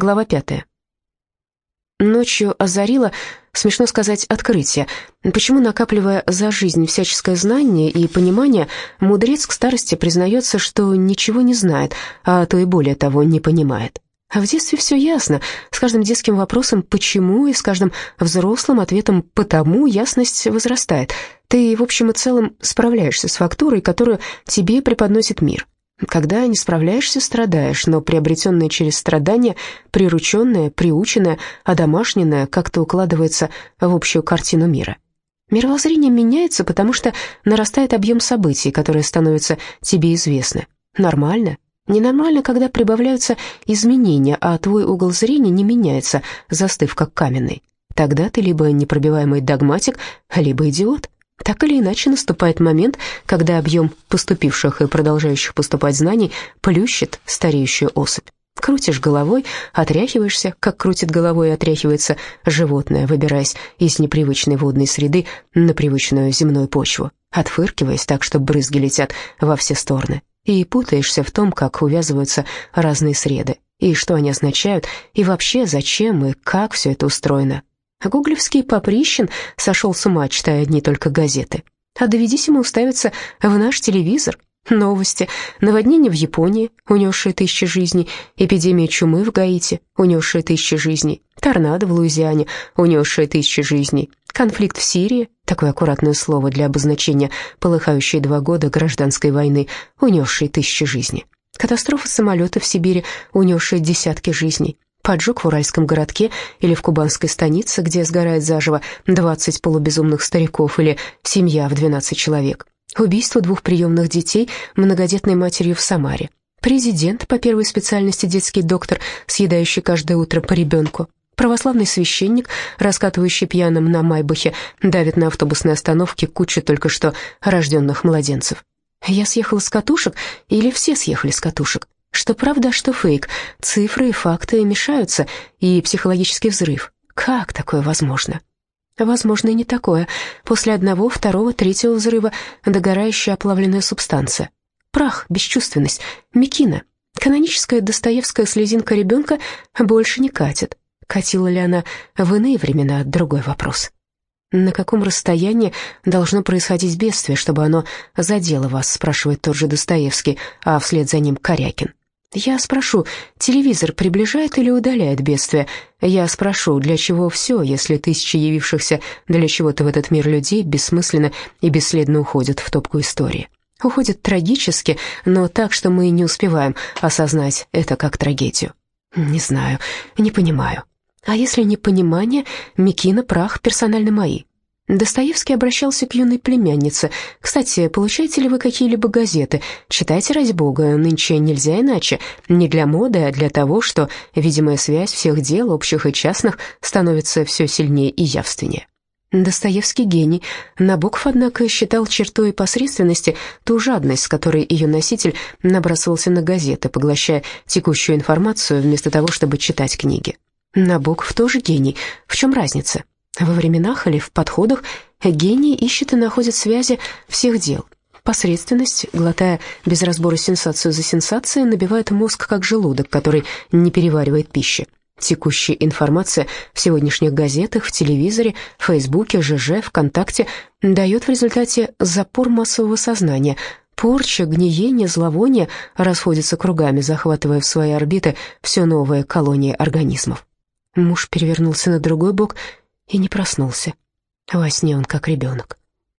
Глава пятая. Ночью озарило, смешно сказать, открытие. Почему, накапливая за жизнь всяческое знание и понимание, мудрец к старости признается, что ничего не знает, а то и более того не понимает. А в детстве все ясно. С каждым детским вопросом «почему» и с каждым взрослым ответом «потому» ясность возрастает. Ты, в общем и целом, справляешься с фактурой, которую тебе преподносит мир. Когда не справляешься, страдаешь, но приобретенное через страдания, прирученное, приученное, одомашненное как-то укладывается в общую картину мира. Мировоззрение меняется, потому что нарастает объем событий, которые становятся тебе известны. Нормально. Ненормально, когда прибавляются изменения, а твой угол зрения не меняется, застыв как каменный. Тогда ты либо непробиваемый догматик, либо идиот. Так или иначе наступает момент, когда объем поступивших и продолжающих поступать знаний плющит стареющую особь. Крутишь головой, отряхиваешься, как крутит головой и отряхивается животное, выбираясь из непривычной водной среды на привычную земную почву, отфыркиваясь так, что брызги летят во все стороны, и путаешься в том, как увязываются разные среды, и что они означают, и вообще зачем и как все это устроено. А гуглевский Поприщин сошел с ума, читая одни только газеты. А доведись ему уставиться в наш телевизор. Новости. Наводнение в Японии, унесшие тысячи жизней. Эпидемия чумы в Гаити, унесшая тысячи жизней. Торнадо в Луизиане, унесшие тысячи жизней. Конфликт в Сирии, такое аккуратное слово для обозначения полыхающие два года гражданской войны, унесшие тысячи жизней. Катастрофа самолета в Сибири, унесшая десятки жизней. Поджог в уральском городке или в кубанской станице, где сгорает заживо 20 полубезумных стариков или семья в 12 человек. Убийство двух приемных детей многодетной матерью в Самаре. Президент по первой специальности детский доктор, съедающий каждое утро по ребенку. Православный священник, раскатывающий пьяным на майбахе, давит на автобусной остановке кучу только что рожденных младенцев. Я съехала с катушек или все съехали с катушек? Что правда, что фейк. Цифры и факты мешаются, и психологический взрыв. Как такое возможно? Возможно, и не такое. После одного, второго, третьего взрыва догорающая оплавленная субстанция. Прах, бесчувственность, мекина. Каноническая достоевская слезинка ребенка больше не катит. Катила ли она в иные времена – другой вопрос. «На каком расстоянии должно происходить бедствие, чтобы оно задело вас?» – спрашивает тот же Достоевский, а вслед за ним Корякин. Я спрошу, телевизор приближает или удаляет бедствие? Я спрошу, для чего все, если тысячи явившихся для чего-то в этот мир людей бессмысленно и бесследно уходят в топку истории? Уходят трагически, но так, что мы не успеваем осознать это как трагедию. Не знаю, не понимаю. А если не понимание, Микина, прах, персонально мои. Достоевский обращался к юной племяннице. «Кстати, получаете ли вы какие-либо газеты? Читайте, ради бога, нынче нельзя иначе. Не для моды, а для того, что видимая связь всех дел, общих и частных, становится все сильнее и явственнее». Достоевский гений. Набоков, однако, считал чертой посредственности ту жадность, с которой ее носитель набрасывался на газеты, поглощая текущую информацию вместо того, чтобы читать книги. Набоков тоже гений. В чем разница? Во временах или в подходах гений ищет и находит связи всех дел. Посредственность, глотая без разбора сенсацию за сенсацией, набивает мозг как желудок, который не переваривает пищи. Текущая информация в сегодняшних газетах, в телевизоре, в Фейсбуке, ЖЖ, ВКонтакте дает в результате запор массового сознания. Порча, гниение, зловоние расходятся кругами, захватывая в свои орбиты все новые колонии организмов. Муж перевернулся на другой бок и не проснулся. Во сне он как ребенок.